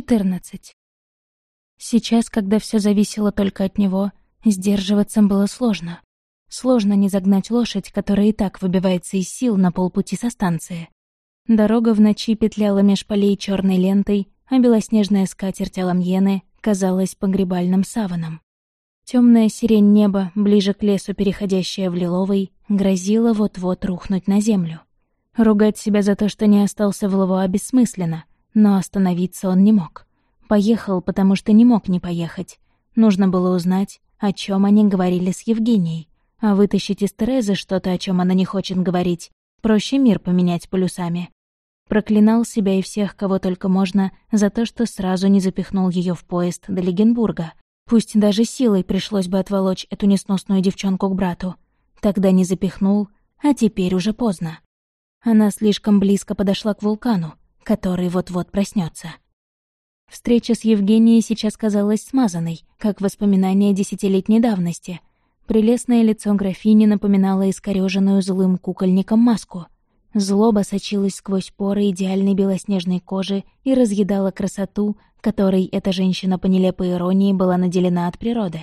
14. Сейчас, когда все зависело только от него, сдерживаться было сложно. Сложно не загнать лошадь, которая и так выбивается из сил на полпути со станции. Дорога в ночи петляла меж полей черной лентой, а белоснежная скатерть Аламьены казалась погребальным саваном. Темная сирень неба, ближе к лесу переходящая в лиловый, грозила вот-вот рухнуть на землю. Ругать себя за то, что не остался в Лавуа, бессмысленно, но остановиться он не мог. Поехал, потому что не мог не поехать. Нужно было узнать, о чем они говорили с Евгенией. А вытащить из Терезы что-то, о чем она не хочет говорить, проще мир поменять полюсами. Проклинал себя и всех, кого только можно, за то, что сразу не запихнул ее в поезд до Легенбурга. Пусть даже силой пришлось бы отволочь эту несносную девчонку к брату. Тогда не запихнул, а теперь уже поздно. Она слишком близко подошла к вулкану, который вот-вот проснется. Встреча с Евгенией сейчас казалась смазанной, как воспоминание десятилетней давности. Прелестное лицо графини напоминало искорёженную злым кукольником маску. Злоба сочилась сквозь поры идеальной белоснежной кожи и разъедала красоту, которой эта женщина по нелепой иронии была наделена от природы.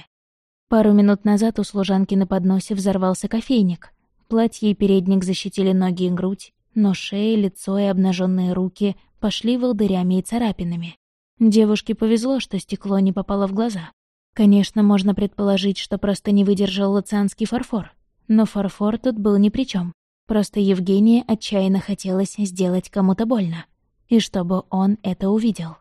Пару минут назад у служанки на подносе взорвался кофейник. Платье и передник защитили ноги и грудь, но шея, лицо и обнаженные руки пошли волдырями и царапинами. Девушке повезло, что стекло не попало в глаза. Конечно, можно предположить, что просто не выдержал лацианский фарфор. Но фарфор тут был ни при чем. Просто Евгения отчаянно хотелось сделать кому-то больно. И чтобы он это увидел.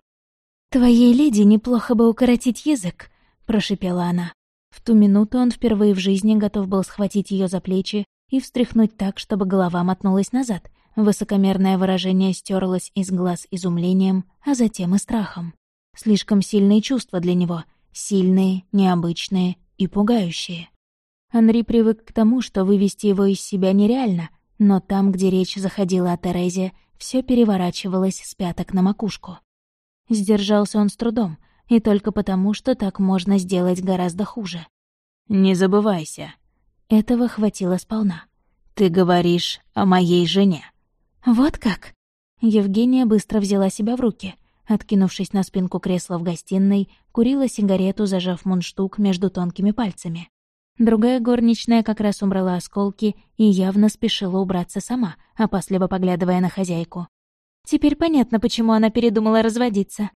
«Твоей леди неплохо бы укоротить язык», — прошипела она. В ту минуту он впервые в жизни готов был схватить ее за плечи и встряхнуть так, чтобы голова мотнулась назад. Высокомерное выражение стерлось из глаз изумлением, а затем и страхом. Слишком сильные чувства для него, сильные, необычные и пугающие. Анри привык к тому, что вывести его из себя нереально, но там, где речь заходила о Терезе, все переворачивалось с пяток на макушку. Сдержался он с трудом, и только потому, что так можно сделать гораздо хуже. «Не забывайся», этого хватило сполна. «Ты говоришь о моей жене». «Вот как?» Евгения быстро взяла себя в руки. Откинувшись на спинку кресла в гостиной, курила сигарету, зажав мундштук между тонкими пальцами. Другая горничная как раз убрала осколки и явно спешила убраться сама, опасливо поглядывая на хозяйку. Теперь понятно, почему она передумала разводиться.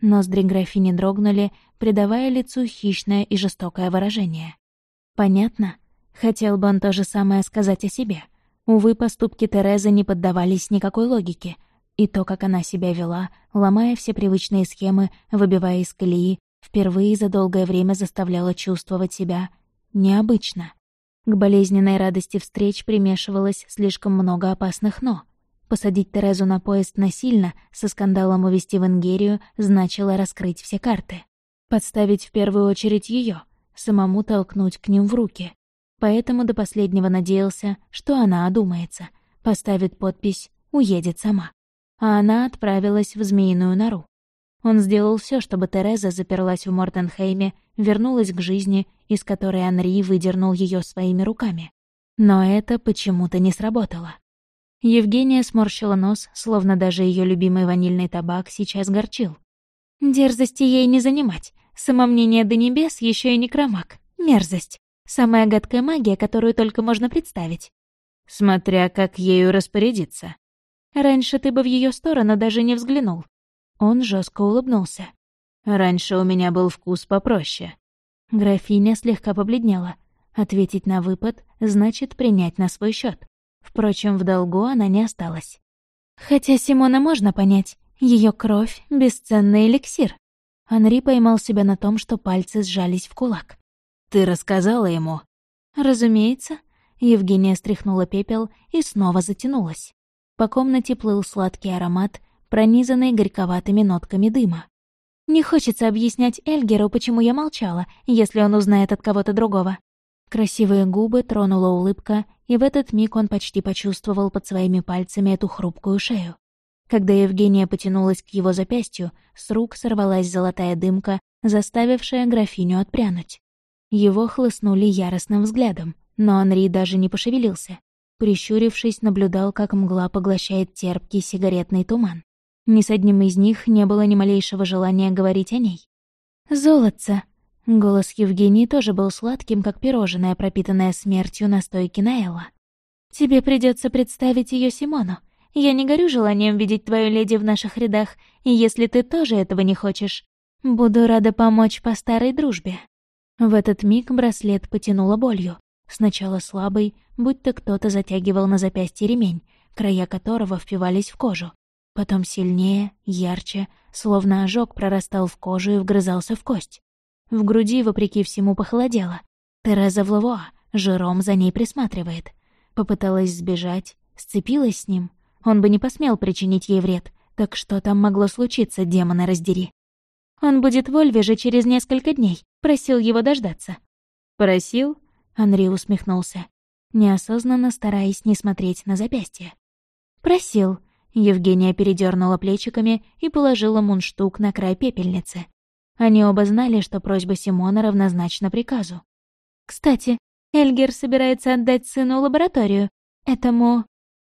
Ноздри графини дрогнули, придавая лицу хищное и жестокое выражение. Понятно, Хотел бы он то же самое сказать о себе. Увы, поступки Терезы не поддавались никакой логике. И то, как она себя вела, ломая все привычные схемы, выбивая из колеи, впервые за долгое время заставляла чувствовать себя необычно. К болезненной радости встреч примешивалось слишком много опасных «но». Посадить Терезу на поезд насильно, со скандалом увезти в Ингерию, значило раскрыть все карты. Подставить в первую очередь ее, самому толкнуть к ним в руки поэтому до последнего надеялся, что она одумается, поставит подпись «Уедет сама». А она отправилась в змеиную нору. Он сделал все, чтобы Тереза заперлась в Мортенхейме, вернулась к жизни, из которой Анри выдернул ее своими руками. Но это почему-то не сработало. Евгения сморщила нос, словно даже ее любимый ванильный табак сейчас горчил. Дерзости ей не занимать. Самомнение до небес еще и некромаг. Мерзость. Самая гадкая магия, которую только можно представить. Смотря как ею распорядиться. Раньше ты бы в ее сторону даже не взглянул. Он жестко улыбнулся. Раньше у меня был вкус попроще. Графиня слегка побледнела. Ответить на выпад значит принять на свой счет. Впрочем, в долгу она не осталась. Хотя Симона можно понять. Ее кровь — бесценный эликсир. Анри поймал себя на том, что пальцы сжались в кулак. «Ты рассказала ему?» «Разумеется». Евгения стряхнула пепел и снова затянулась. По комнате плыл сладкий аромат, пронизанный горьковатыми нотками дыма. Не хочется объяснять Эльгеру, почему я молчала, если он узнает от кого-то другого. Красивые губы тронула улыбка, и в этот миг он почти почувствовал под своими пальцами эту хрупкую шею. Когда Евгения потянулась к его запястью, с рук сорвалась золотая дымка, заставившая графиню отпрянуть. Его хлыстнули яростным взглядом, но Анри даже не пошевелился. Прищурившись, наблюдал, как мгла поглощает терпкий сигаретный туман. Ни с одним из них не было ни малейшего желания говорить о ней. «Золотце!» Голос Евгении тоже был сладким, как пирожное, пропитанное смертью настойки Наэла. «Тебе придется представить ее Симону. Я не горю желанием видеть твою леди в наших рядах, и если ты тоже этого не хочешь, буду рада помочь по старой дружбе». В этот миг браслет потянуло болью. Сначала слабый, будто кто-то затягивал на запястье ремень, края которого впивались в кожу. Потом сильнее, ярче, словно ожог прорастал в кожу и вгрызался в кость. В груди, вопреки всему, похолодело. Тереза в Влавуа, Жером за ней присматривает. Попыталась сбежать, сцепилась с ним. Он бы не посмел причинить ей вред. Так что там могло случиться, демона раздери? Он будет в Ольве же через несколько дней. Просил его дождаться. «Просил?» — Анри усмехнулся, неосознанно стараясь не смотреть на запястье. «Просил», Евгения передернула плечиками и положила мундштук на край пепельницы. Они оба знали, что просьба Симона равнозначна приказу. «Кстати, Эльгер собирается отдать сыну лабораторию. Этому...»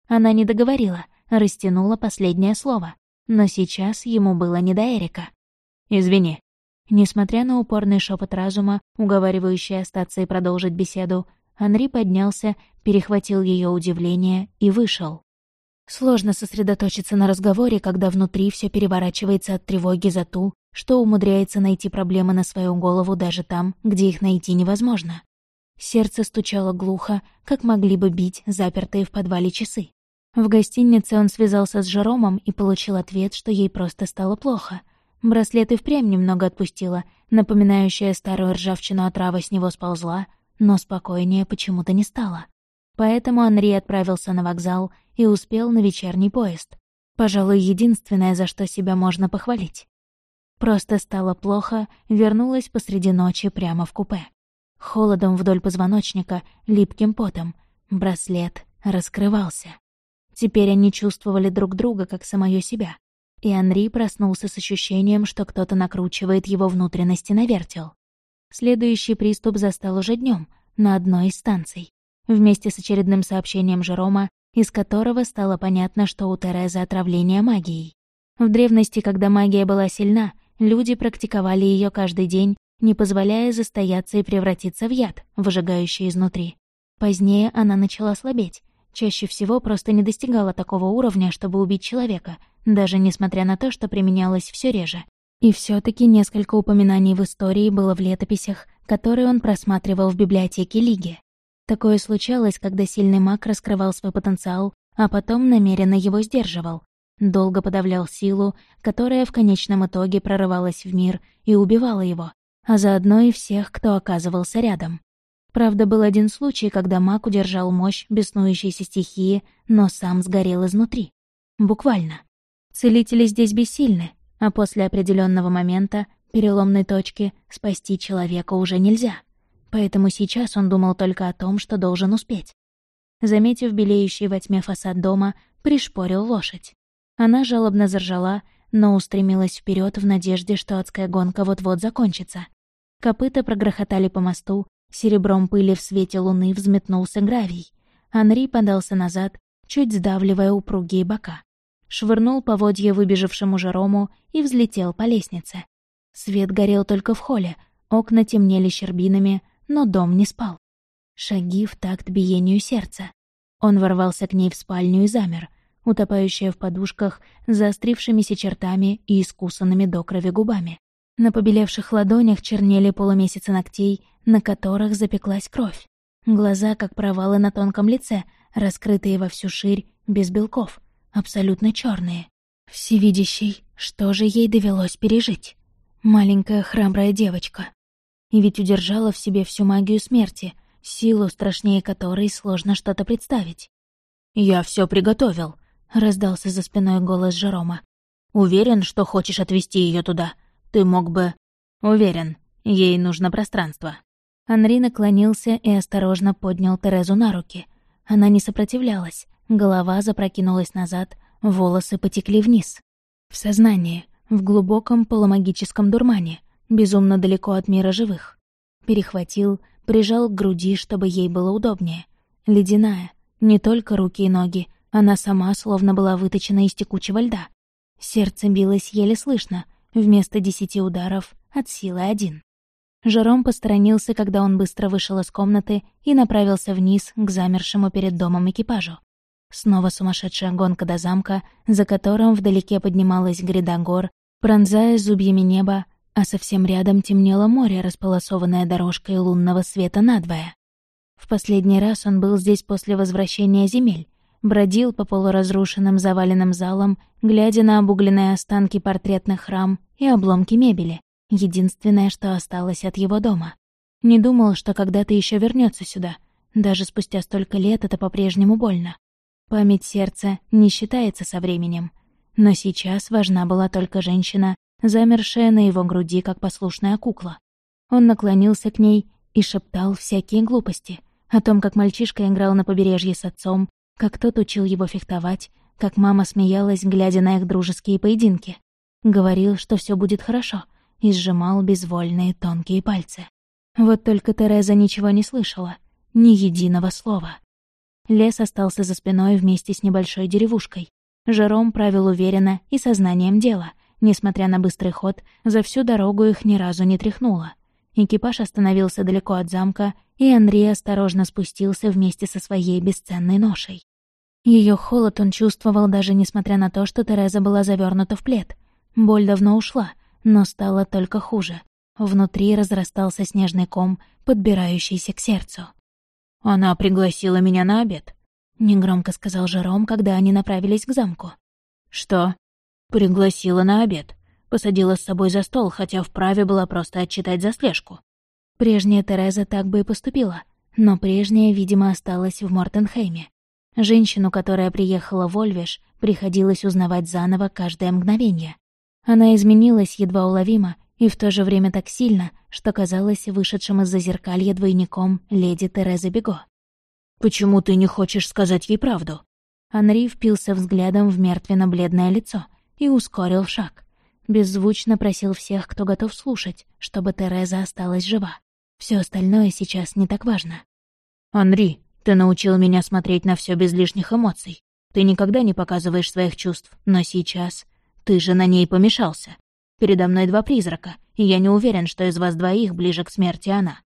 Она не договорила, растянула последнее слово. Но сейчас ему было не до Эрика. «Извини». Несмотря на упорный шепот разума, уговаривающий остаться и продолжить беседу, Анри поднялся, перехватил ее удивление и вышел. Сложно сосредоточиться на разговоре, когда внутри все переворачивается от тревоги за ту, что умудряется найти проблемы на свою голову даже там, где их найти невозможно. Сердце стучало глухо, как могли бы бить запертые в подвале часы. В гостинице он связался с Жеромом и получил ответ, что ей просто стало плохо. Браслет и впрямь немного отпустила, напоминающая старую ржавчину отрава с него сползла, но спокойнее почему-то не стало. Поэтому Анри отправился на вокзал и успел на вечерний поезд. Пожалуй, единственное, за что себя можно похвалить. Просто стало плохо, вернулась посреди ночи прямо в купе. Холодом вдоль позвоночника, липким потом. Браслет раскрывался. Теперь они чувствовали друг друга, как самое себя. И Анри проснулся с ощущением, что кто-то накручивает его внутренности на вертел. Следующий приступ застал уже днем на одной из станций. Вместе с очередным сообщением Жерома из которого стало понятно, что у Терезы отравление магией. В древности, когда магия была сильна, люди практиковали ее каждый день, не позволяя застояться и превратиться в яд, выжигающий изнутри. Позднее она начала слабеть, чаще всего просто не достигала такого уровня, чтобы убить человека, даже несмотря на то, что применялось все реже. И все таки несколько упоминаний в истории было в летописях, которые он просматривал в библиотеке Лиги. Такое случалось, когда сильный маг раскрывал свой потенциал, а потом намеренно его сдерживал. Долго подавлял силу, которая в конечном итоге прорывалась в мир и убивала его, а заодно и всех, кто оказывался рядом. Правда, был один случай, когда маг удержал мощь беснующейся стихии, но сам сгорел изнутри. Буквально. Целители здесь бессильны, а после определенного момента, переломной точки, спасти человека уже нельзя поэтому сейчас он думал только о том, что должен успеть. Заметив белеющий во тьме фасад дома, пришпорил лошадь. Она жалобно заржала, но устремилась вперед в надежде, что адская гонка вот-вот закончится. Копыта прогрохотали по мосту, серебром пыли в свете луны взметнулся гравий. Анри подался назад, чуть сдавливая упругие бока. Швырнул поводья выбежавшему Жерому и взлетел по лестнице. Свет горел только в холле, окна темнели щербинами, но дом не спал. Шаги в такт биению сердца. Он ворвался к ней в спальню и замер, утопающая в подушках, заострившимися чертами и искусанными до крови губами. На побелевших ладонях чернели полумесяцы ногтей, на которых запеклась кровь. Глаза, как провалы на тонком лице, раскрытые во всю ширь, без белков, абсолютно черные. Всевидящий, что же ей довелось пережить? Маленькая храбрая девочка, и ведь удержала в себе всю магию смерти, силу, страшнее которой сложно что-то представить. «Я все приготовил», — раздался за спиной голос Жерома. «Уверен, что хочешь отвезти ее туда? Ты мог бы...» «Уверен, ей нужно пространство». Анри наклонился и осторожно поднял Терезу на руки. Она не сопротивлялась, голова запрокинулась назад, волосы потекли вниз. В сознании, в глубоком полумагическом дурмане безумно далеко от мира живых. Перехватил, прижал к груди, чтобы ей было удобнее. Ледяная, не только руки и ноги, она сама словно была выточена из текучего льда. Сердце билось еле слышно, вместо десяти ударов от силы один. Жером посторонился, когда он быстро вышел из комнаты и направился вниз к замершему перед домом экипажу. Снова сумасшедшая гонка до замка, за которым вдалеке поднималась гряда гор, пронзая зубьями небо, а совсем рядом темнело море, располосованное дорожкой лунного света надвое. В последний раз он был здесь после возвращения земель, бродил по полуразрушенным заваленным залам, глядя на обугленные останки портретных храм и обломки мебели, единственное, что осталось от его дома. Не думал, что когда-то еще вернется сюда. Даже спустя столько лет это по-прежнему больно. Память сердца не считается со временем. Но сейчас важна была только женщина, замершая на его груди, как послушная кукла. Он наклонился к ней и шептал всякие глупости о том, как мальчишка играл на побережье с отцом, как тот учил его фехтовать, как мама смеялась, глядя на их дружеские поединки. Говорил, что все будет хорошо, и сжимал безвольные тонкие пальцы. Вот только Тереза ничего не слышала, ни единого слова. Лес остался за спиной вместе с небольшой деревушкой. Жером правил уверенно и сознанием дела. Несмотря на быстрый ход, за всю дорогу их ни разу не тряхнуло. Экипаж остановился далеко от замка, и Андрей осторожно спустился вместе со своей бесценной ношей. Ее холод он чувствовал даже несмотря на то, что Тереза была завернута в плед. Боль давно ушла, но стало только хуже. Внутри разрастался снежный ком, подбирающийся к сердцу. «Она пригласила меня на обед», — негромко сказал Жером, когда они направились к замку. «Что?» «Пригласила на обед. Посадила с собой за стол, хотя вправе была просто отчитать за слежку». Прежняя Тереза так бы и поступила, но прежняя, видимо, осталась в Мортенхейме. Женщину, которая приехала в Ольвиш, приходилось узнавать заново каждое мгновение. Она изменилась едва уловимо и в то же время так сильно, что казалось вышедшим из зазеркалья двойником леди Терезы Бего. «Почему ты не хочешь сказать ей правду?» Анри впился взглядом в мертвенно-бледное лицо и ускорил шаг. Беззвучно просил всех, кто готов слушать, чтобы Тереза осталась жива. Все остальное сейчас не так важно. «Анри, ты научил меня смотреть на все без лишних эмоций. Ты никогда не показываешь своих чувств, но сейчас ты же на ней помешался. Передо мной два призрака, и я не уверен, что из вас двоих ближе к смерти она.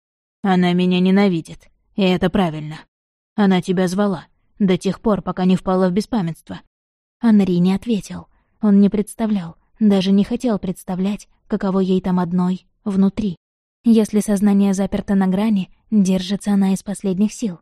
Она меня ненавидит, и это правильно. Она тебя звала, до тех пор, пока не впала в беспамятство». Анри не ответил. Он не представлял, даже не хотел представлять, каково ей там одной, внутри. Если сознание заперто на грани, держится она из последних сил.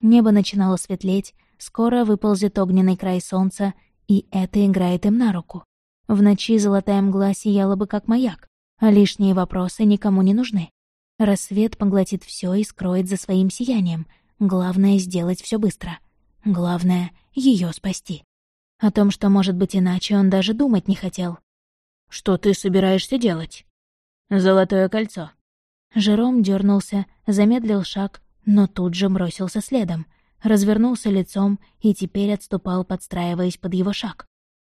Небо начинало светлеть, скоро выползет огненный край солнца, и это играет им на руку. В ночи золотая мгла сияла бы как маяк, а лишние вопросы никому не нужны. Рассвет поглотит все и скроет за своим сиянием. Главное — сделать все быстро. Главное — ее спасти. О том, что может быть иначе, он даже думать не хотел. «Что ты собираешься делать?» «Золотое кольцо». Жером дернулся, замедлил шаг, но тут же бросился следом, развернулся лицом и теперь отступал, подстраиваясь под его шаг.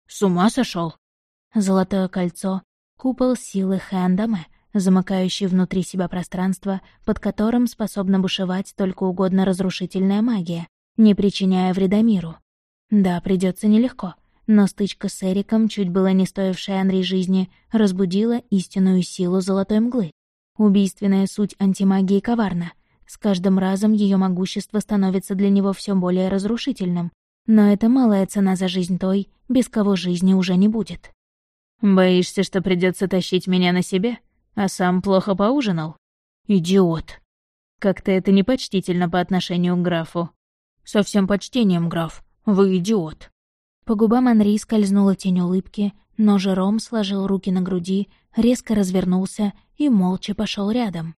«С ума сошел? Золотое кольцо — купол силы Хэндаме, замыкающий внутри себя пространство, под которым способна бушевать только угодно разрушительная магия, не причиняя вреда миру. Да, придется нелегко, но стычка с Эриком, чуть было не стоившая Анри жизни, разбудила истинную силу золотой мглы. Убийственная суть антимагии коварна. С каждым разом ее могущество становится для него все более разрушительным. Но это малая цена за жизнь той, без кого жизни уже не будет. «Боишься, что придется тащить меня на себе? А сам плохо поужинал? Идиот!» «Как-то это непочтительно по отношению к графу». «Со всем почтением, граф. Вы идиот». По губам Анри скользнула тень улыбки, но Жером сложил руки на груди, резко развернулся и молча пошел рядом.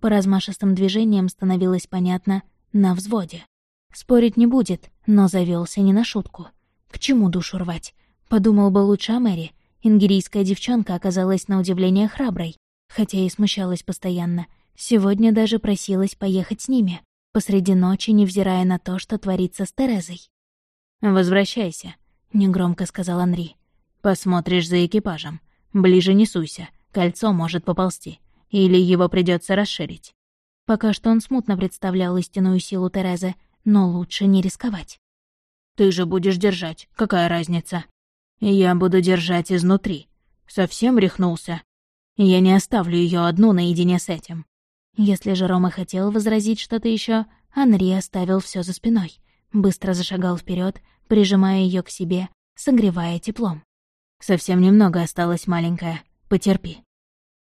По размашистым движениям становилось понятно — на взводе. Спорить не будет, но завелся не на шутку. К чему душу рвать? Подумал бы лучше о Мэри — Ингерийская девчонка оказалась на удивление храброй, хотя и смущалась постоянно. Сегодня даже просилась поехать с ними, посреди ночи, невзирая на то, что творится с Терезой. «Возвращайся», — негромко сказал Анри. «Посмотришь за экипажем. Ближе не суйся, кольцо может поползти. Или его придется расширить». Пока что он смутно представлял истинную силу Терезы, но лучше не рисковать. «Ты же будешь держать, какая разница?» «Я буду держать изнутри. Совсем рехнулся. Я не оставлю ее одну наедине с этим». Если же Рома хотел возразить что-то еще, Анри оставил все за спиной, быстро зашагал вперед, прижимая ее к себе, согревая теплом. «Совсем немного осталось, маленькая. Потерпи».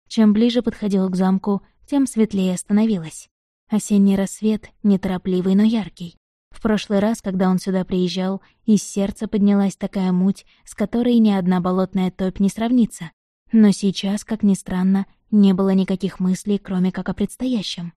Чем ближе подходил к замку, тем светлее становилось. Осенний рассвет, неторопливый, но яркий. В прошлый раз, когда он сюда приезжал, из сердца поднялась такая муть, с которой ни одна болотная топь не сравнится. Но сейчас, как ни странно, не было никаких мыслей, кроме как о предстоящем.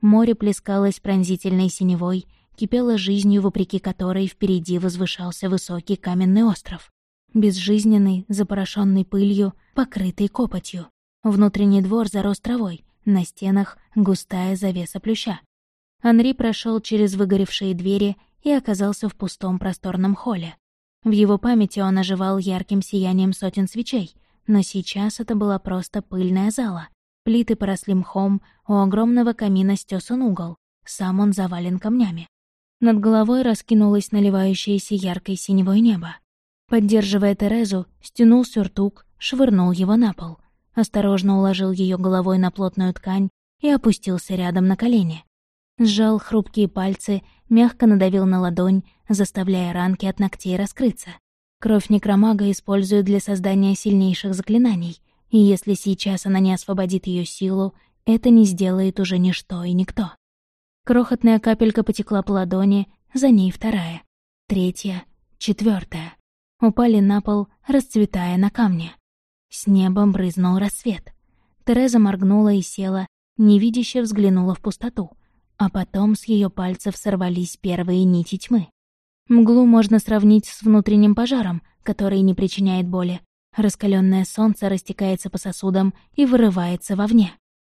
Море плескалось пронзительной синевой, кипело жизнью, вопреки которой впереди возвышался высокий каменный остров. Безжизненный, запорошенный пылью, покрытый копотью. Внутренний двор зарос травой, на стенах густая завеса плюща. Анри прошел через выгоревшие двери и оказался в пустом просторном холле. В его памяти он оживал ярким сиянием сотен свечей, но сейчас это была просто пыльная зала. Плиты поросли мхом, у огромного камина стёсан угол, сам он завален камнями. Над головой раскинулось наливающееся яркой синевое небо. Поддерживая Терезу, стянул сюртук, швырнул его на пол — осторожно уложил ее головой на плотную ткань и опустился рядом на колени. Сжал хрупкие пальцы, мягко надавил на ладонь, заставляя ранки от ногтей раскрыться. Кровь некромага используют для создания сильнейших заклинаний, и если сейчас она не освободит ее силу, это не сделает уже ничто и никто. Крохотная капелька потекла по ладони, за ней вторая, третья, четвертая. Упали на пол, расцветая на камне. С неба брызнул рассвет. Тереза моргнула и села, невидяще взглянула в пустоту, а потом с ее пальцев сорвались первые нити тьмы. Мглу можно сравнить с внутренним пожаром, который не причиняет боли. Раскаленное солнце растекается по сосудам и вырывается вовне.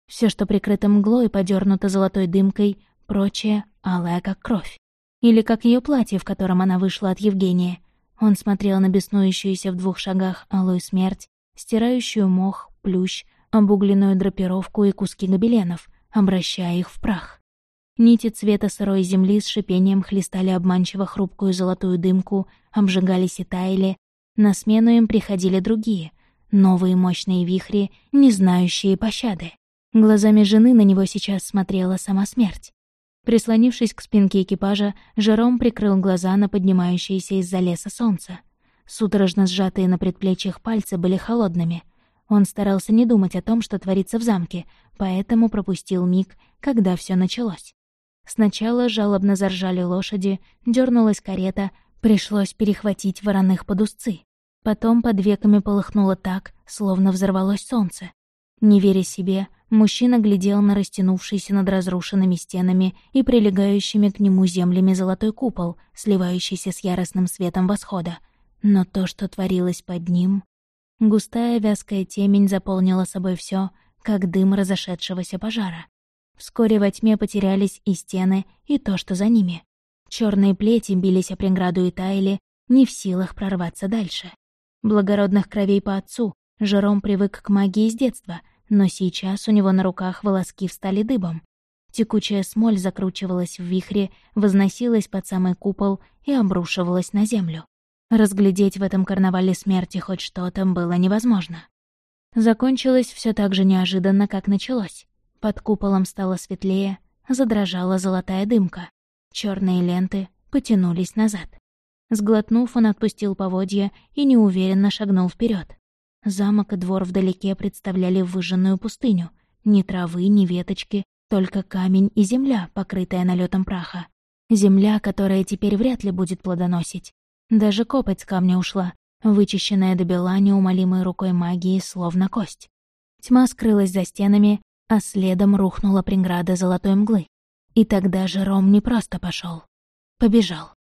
Все, что прикрыто мглой, подернуто золотой дымкой, прочее — алая как кровь. Или как ее платье, в котором она вышла от Евгения. Он смотрел на беснующуюся в двух шагах алую смерть стирающую мох, плющ, обугленную драпировку и куски гобеленов, обращая их в прах. Нити цвета сырой земли с шипением хлестали обманчиво хрупкую золотую дымку, обжигались и таяли. На смену им приходили другие, новые мощные вихри, не знающие пощады. Глазами жены на него сейчас смотрела сама смерть. Прислонившись к спинке экипажа, Жером прикрыл глаза на поднимающееся из-за леса солнце. Судорожно сжатые на предплечьях пальцы были холодными. Он старался не думать о том, что творится в замке, поэтому пропустил миг, когда все началось. Сначала жалобно заржали лошади, дернулась карета, пришлось перехватить вороных под узцы. Потом под веками полыхнуло так, словно взорвалось солнце. Не веря себе, мужчина глядел на растянувшийся над разрушенными стенами и прилегающими к нему землями золотой купол, сливающийся с яростным светом восхода. Но то, что творилось под ним... Густая вязкая темень заполнила собой все, как дым разошедшегося пожара. Вскоре во тьме потерялись и стены, и то, что за ними. Черные плети бились о преграду и таяли, не в силах прорваться дальше. Благородных кровей по отцу, Жером привык к магии с детства, но сейчас у него на руках волоски встали дыбом. Текучая смоль закручивалась в вихре, возносилась под самый купол и обрушивалась на землю. Разглядеть в этом карнавале смерти хоть что-то было невозможно. Закончилось все так же неожиданно, как началось. Под куполом стало светлее, задрожала золотая дымка. Черные ленты потянулись назад. Сглотнув, он отпустил поводья и неуверенно шагнул вперед. Замок и двор вдалеке представляли выжженную пустыню. Ни травы, ни веточки, только камень и земля, покрытая налетом праха. Земля, которая теперь вряд ли будет плодоносить. Даже копоть с камня ушла, вычищенная до бела неумолимой рукой магии, словно кость. Тьма скрылась за стенами, а следом рухнула преграда золотой мглы. И тогда Жером не просто пошел, побежал.